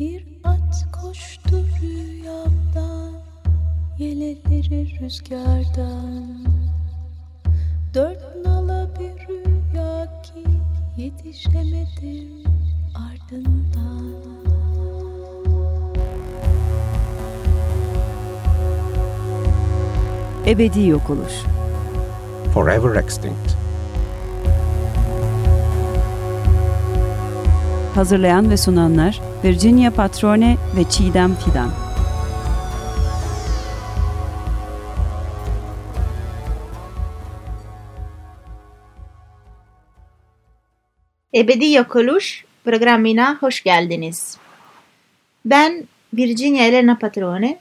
Bir at koştu rüyamda Yeleleri rüzgardan Dört nala bir rüya ki Yetişemedim ardından Ebedi yok oluş. Forever extinct. Hazırlayan ve sunanlar Virginia Patrone ve Çiğdem Fidan. Ebedi Yok Oluş programına hoş geldiniz. Ben Virginia Elena Patrone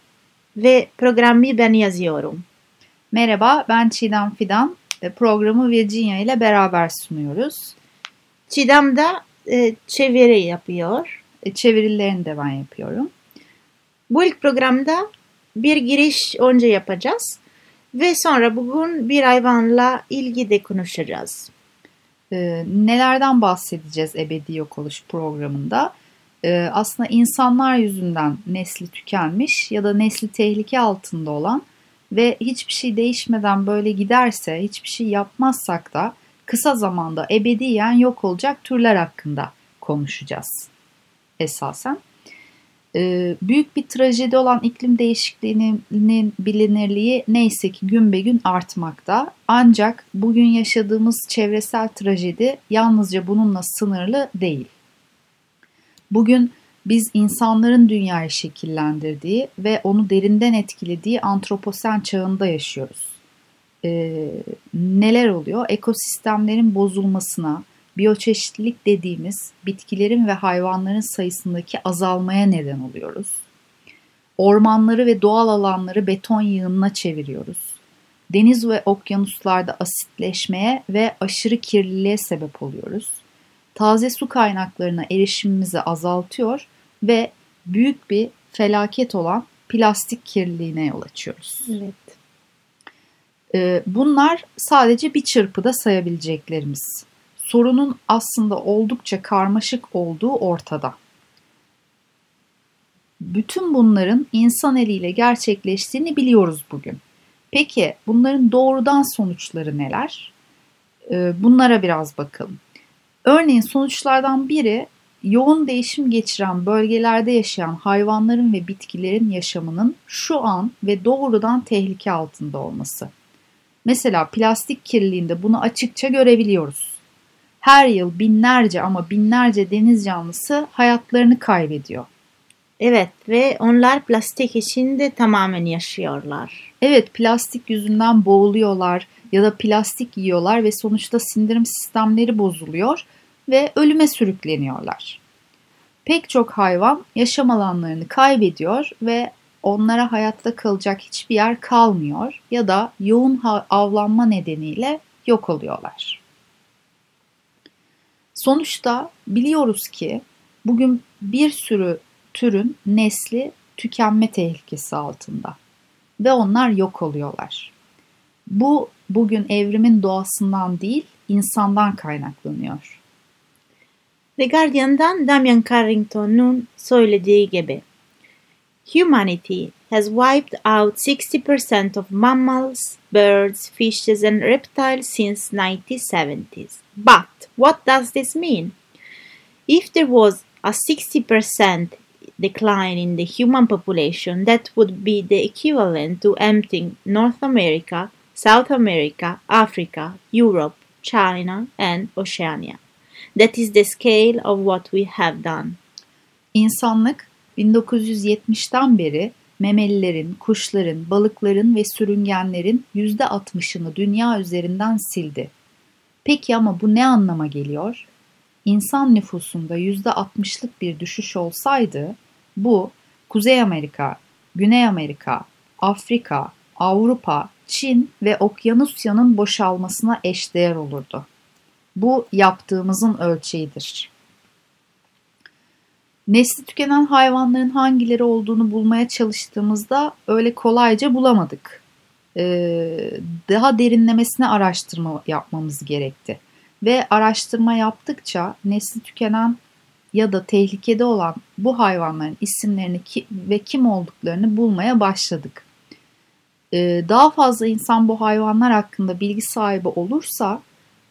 ve programı ben yazıyorum. Merhaba, ben Çiğdem Fidan. E, Programı Virginia ile beraber sunuyoruz. Çiğdem de e, çeviri yapıyor. E, Çevirilerini de ben yapıyorum. Bu ilk programda bir giriş önce yapacağız ve sonra bugün bir hayvanla ilgili konuşacağız. E, Nelerden bahsedeceğiz Ebedi Yok Oluş programında? E, Aslında insanlar yüzünden nesli tükenmiş ya da nesli tehlike altında olan ve hiçbir şey değişmeden böyle giderse, hiçbir şey yapmazsak da kısa zamanda ebediyen yok olacak türler hakkında konuşacağız esasen. Ee, büyük bir trajedi olan iklim değişikliğinin bilinirliği neyse ki gün be gün artmakta. Ancak bugün yaşadığımız çevresel trajedi yalnızca bununla sınırlı değil. Bugün biz insanların dünyayı şekillendirdiği ve onu derinden etkilediği antroposen çağında yaşıyoruz. Ee, neler oluyor? Ekosistemlerin bozulmasına, biyoçeşitlilik dediğimiz bitkilerin ve hayvanların sayısındaki azalmaya neden oluyoruz. Ormanları ve doğal alanları beton yığınına çeviriyoruz. Deniz ve okyanuslarda asitleşmeye ve aşırı kirliliğe sebep oluyoruz. Taze su kaynaklarına erişimimizi azaltıyor ve büyük bir felaket olan plastik kirliliğine yol açıyoruz. Evet. Ee, Bunlar sadece bir çırpıda sayabileceklerimiz. Sorunun aslında oldukça karmaşık olduğu ortada. Bütün bunların insan eliyle gerçekleştiğini biliyoruz bugün. Peki bunların doğrudan sonuçları neler? Ee, Bunlara biraz bakalım. Örneğin sonuçlardan biri yoğun değişim geçiren bölgelerde yaşayan hayvanların ve bitkilerin yaşamının şu an ve doğrudan tehlike altında olması. Mesela plastik kirliliğinde bunu açıkça görebiliyoruz. Her yıl binlerce ama binlerce deniz canlısı hayatlarını kaybediyor. Evet ve onlar plastik içinde tamamen yaşıyorlar. Evet plastik yüzünden boğuluyorlar ya da plastik yiyorlar ve sonuçta sindirim sistemleri bozuluyor ve ölüme sürükleniyorlar. Pek çok hayvan yaşam alanlarını kaybediyor ve onlara hayatta kalacak hiçbir yer kalmıyor ya da yoğun avlanma nedeniyle yok oluyorlar. Sonuçta biliyoruz ki bugün bir sürü türün nesli tükenme tehlikesi altında ve onlar yok oluyorlar. Bu bugün evrimin doğasından değil, insandan kaynaklanıyor. The Guardian'dan Damian Carrington'un söylediği gibi Humanity has wiped out 60% of mammals, birds, fishes and reptiles since 1970s. But what does this mean? If there was a 60% decline in the human population, that would be the equivalent to emptying North America, South America, Africa, Europe, China, and Oceania. That is the scale of what we have done. İnsanlık 1970'ten beri memelilerin, kuşların, balıkların ve sürüngenlerin %60'ını dünya üzerinden sildi. Peki ama bu ne anlama geliyor? İnsan nüfusunda %60'lık bir düşüş olsaydı bu Kuzey Amerika, Güney Amerika, Afrika, Avrupa, Çin ve Okyanusya'nın boşalmasına eşdeğer olurdu. Bu yaptığımızın ölçeğidir. Nesli tükenen hayvanların hangileri olduğunu bulmaya çalıştığımızda öyle kolayca bulamadık. Ee, daha derinlemesine araştırma yapmamız gerekti. Ve araştırma yaptıkça nesli tükenen ya da tehlikede olan bu hayvanların isimlerini ki, ve kim olduklarını bulmaya başladık. Ee, daha fazla insan bu hayvanlar hakkında bilgi sahibi olursa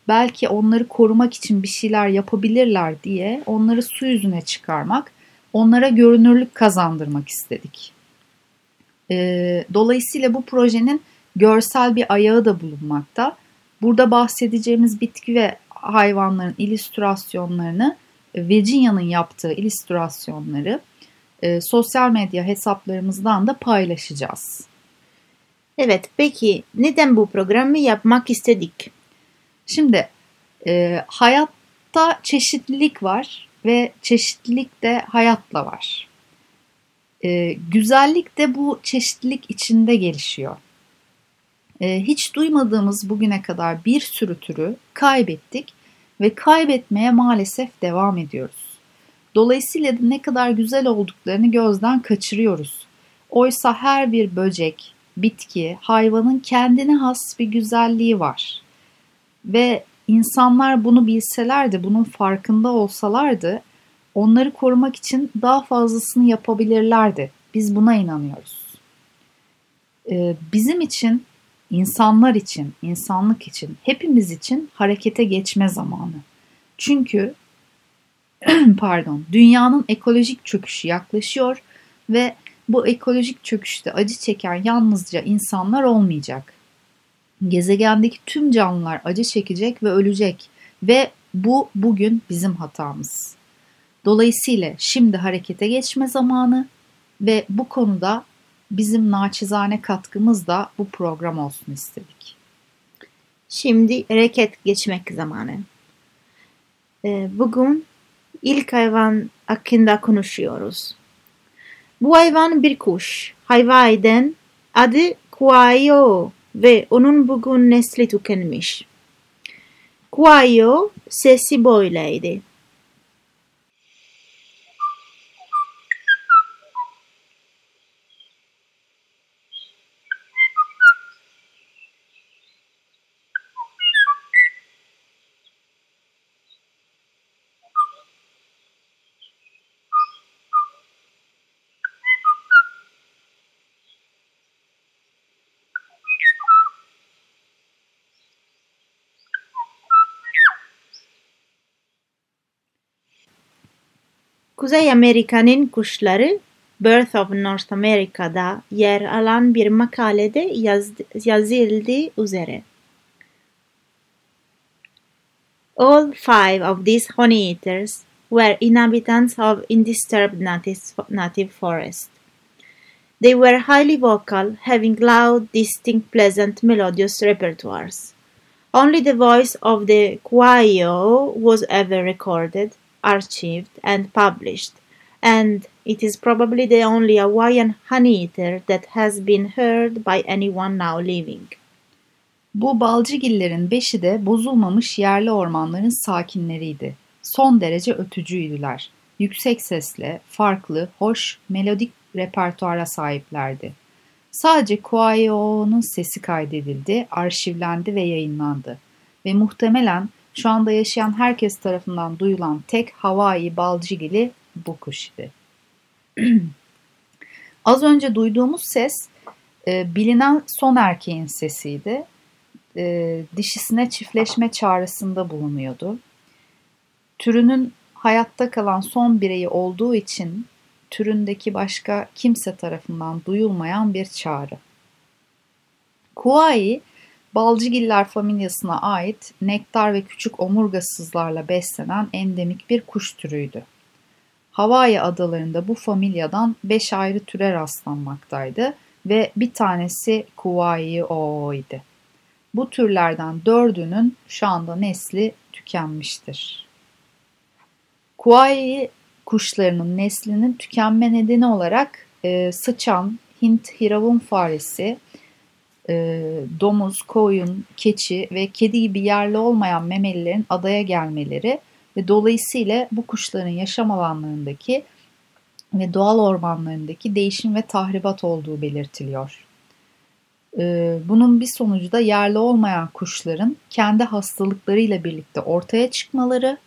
belki onları korumak için bir şeyler yapabilirler diye onları su yüzüne çıkarmak, onlara görünürlük kazandırmak istedik. Ee, dolayısıyla bu projenin görsel bir ayağı da bulunmakta. Burada bahsedeceğimiz bitki ve hayvanların illüstrasyonlarını Virginia'nın yaptığı illüstrasyonları e, sosyal medya hesaplarımızdan da paylaşacağız. Evet, peki neden bu programı yapmak istedik? Şimdi e, hayatta çeşitlilik var ve çeşitlilik de hayatla var. E, güzellik de bu çeşitlilik içinde gelişiyor. E, hiç duymadığımız bugüne kadar bir sürü türü kaybettik ve kaybetmeye maalesef devam ediyoruz. Dolayısıyla da ne kadar güzel olduklarını gözden kaçırıyoruz. Oysa her bir böcek, bitki, hayvanın kendine has bir güzelliği var. Ve insanlar bunu bilselerdi, bunun farkında olsalardı onları korumak için daha fazlasını yapabilirlerdi. Biz buna inanıyoruz. Ee, bizim için, insanlar için, insanlık için, hepimiz için harekete geçme zamanı. Çünkü pardon, dünyanın ekolojik çöküşü yaklaşıyor ve bu ekolojik çöküşte acı çeken yalnızca insanlar olmayacak. Gezegendeki tüm canlılar acı çekecek ve ölecek ve bu bugün bizim hatamız. Dolayısıyla şimdi harekete geçme zamanı ve bu konuda bizim naçizane katkımız da bu program olsun istedik. Şimdi hareket geçmek zamanı. Ee, bugün ilk hayvan hakkında konuşuyoruz. Bu hayvan bir kuş. Hayvaniden adı Kuayo ve onun bugün nesli tükenmiş. Kuayo sesi böyleydi. Kuzey Amerika'nın kuşları Birth of North America'da yer alan bir makalede yaz, yazıldığı üzere. All five of these honey eaters were inhabitants of undisturbed native, forest. They were highly vocal, having loud, distinct, pleasant, melodious repertoires. Only the voice of the Kwaio was ever recorded, archived, and published, and it is probably the only Hawaiian honey eater that has been heard by anyone now living. Bu balcıgillerin beşi de bozulmamış yerli ormanların sakinleriydi. Son derece ötücüydüler. Yüksek sesle, farklı, hoş, melodik repertuara sahiplerdi. Sadece Kuaio'nun sesi kaydedildi, arşivlendi ve yayınlandı. Ve muhtemelen şu anda yaşayan herkes tarafından duyulan tek Hawaii balcigili bu kuş idi. Az önce duyduğumuz ses e, bilinen son erkeğin sesiydi. E, dişisine çiftleşme çağrısında bulunuyordu. Türünün hayatta kalan son bireyi olduğu için türündeki başka kimse tarafından duyulmayan bir çağrı. Kuai, balcıgiller familyasına ait nektar ve küçük omurgasızlarla beslenen endemik bir kuş türüydü. Hawaii adalarında bu familyadan beş ayrı türe rastlanmaktaydı ve bir tanesi Kuai-o idi. Bu türlerden dördünün şu anda nesli tükenmiştir. Kuai kuşlarının neslinin tükenme nedeni olarak e, sıçan, Hint hiravun faresi, e, domuz, koyun, keçi ve kedi gibi yerli olmayan memelilerin adaya gelmeleri ve dolayısıyla bu kuşların yaşam alanlarındaki ve doğal ormanlarındaki değişim ve tahribat olduğu belirtiliyor. E, bunun bir sonucu da yerli olmayan kuşların kendi hastalıklarıyla birlikte ortaya çıkmaları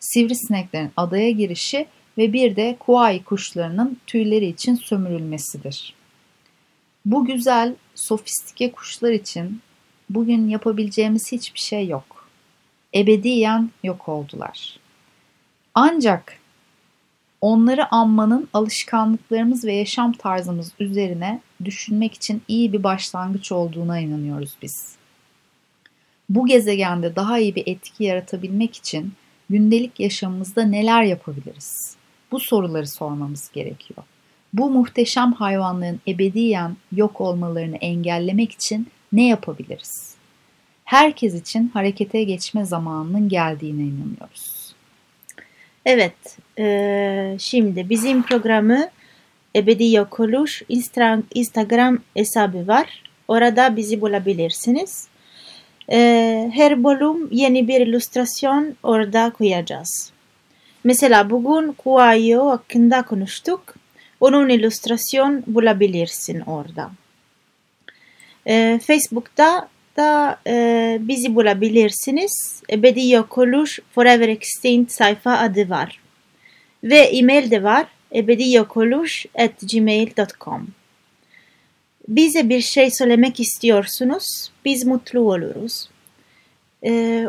sivrisineklerin adaya girişi ve bir de kuai kuşlarının tüyleri için sömürülmesidir. Bu güzel, sofistike kuşlar için bugün yapabileceğimiz hiçbir şey yok. Ebediyen yok oldular. Ancak onları anmanın alışkanlıklarımız ve yaşam tarzımız üzerine düşünmek için iyi bir başlangıç olduğuna inanıyoruz biz. Bu gezegende daha iyi bir etki yaratabilmek için gündelik yaşamımızda neler yapabiliriz? Bu soruları sormamız gerekiyor. Bu muhteşem hayvanların ebediyen yok olmalarını engellemek için ne yapabiliriz? Herkes için harekete geçme zamanının geldiğine inanıyoruz. Evet, e, şimdi bizim programı Ebedi Yok Oluş Instagram hesabı var. Orada bizi bulabilirsiniz. E, her bölüm yeni bir illüstrasyon orada koyacağız. Mesela bugün Kuayo hakkında konuştuk. Onun illüstrasyon bulabilirsin orada. E, Facebook'ta da e, bizi bulabilirsiniz. Ebedi Yok Oluş Forever Extinct sayfa adı var. Ve e-mail de var ebediyokoluş.gmail.com Bize bir şey söylemek istiyorsunuz, biz mutlu oluruz. Ee,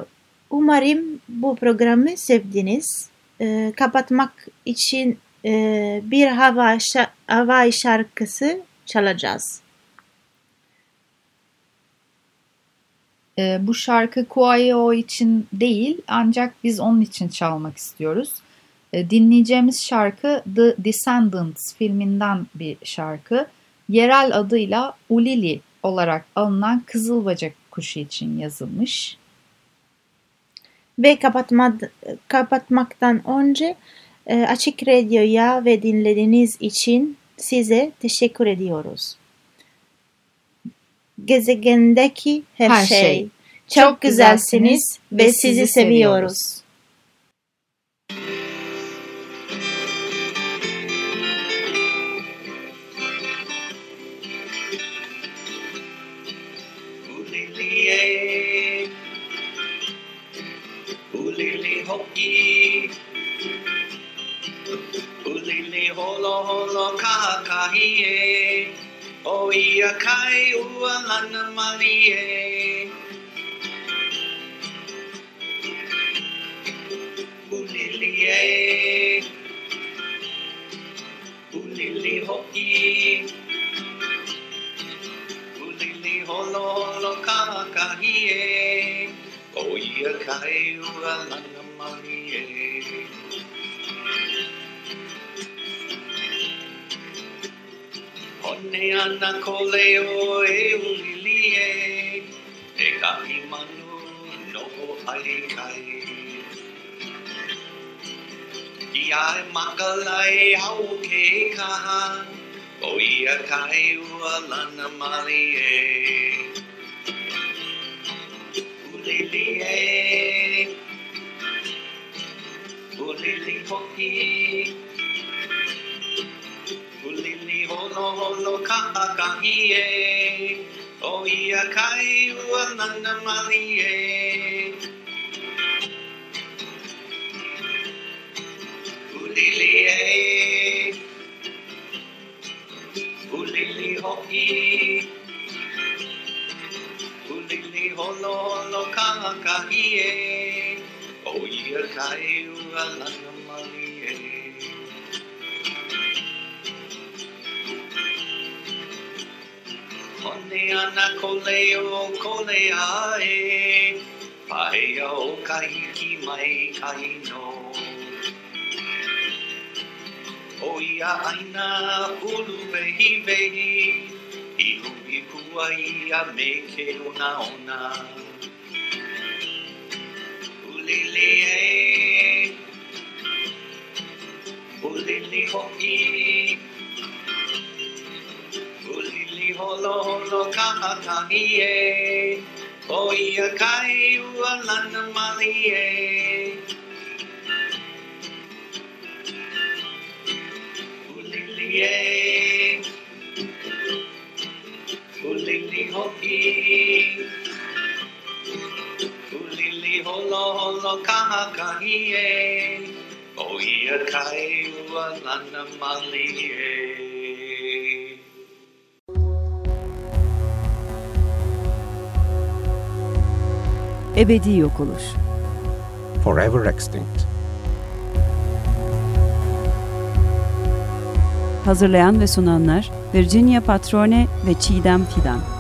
umarım bu programı sevdiniz. Ee, kapatmak için e, bir hava, hava şarkısı çalacağız. E, bu şarkı Kuayo için değil ancak biz onun için çalmak istiyoruz. E, dinleyeceğimiz şarkı The Descendants filminden bir şarkı. Yerel adıyla Ulili olarak alınan kızılbacak kuşu için yazılmış. Ve kapatma, kapatmaktan önce Açık Radyo'ya ve dinlediğiniz için size teşekkür ediyoruz. Gezegendeki her, her şey. şey. Çok, Çok güzelsiniz ve sizi seviyoruz. Marie, o ia kai ua lana Marie. Ulilie, ulili hoi, ulili hololo kākahi e, o ia kai ua lana ne ana ko leo oh, e eh, ulili e ka i manu no ai kai ki ai makalai au ke kaha o ia kai ua lana mali e ulili e ulili hoki holo holo kahakahi e o ia kai ua nana mali e ulili e ulili hoki ulili holo holo kahakahi e o ia kai ua nana Honeana kolea o kolea e, paea o ka hiki mai kai no. O ia aina hulu vehi vehi, i hui kua ia me ke ona ona. Ulele e, ulele hoki, holo holo kaha kahi e O ia kai ua lana mali e Ulili e Ulili hoki Ulili holo holo kaha kahi e Ia kai ua lana mali e. Ebedi yok oluş. Forever extinct. Hazırlayan ve sunanlar Virginia Patrone ve Çiğdem Fidan.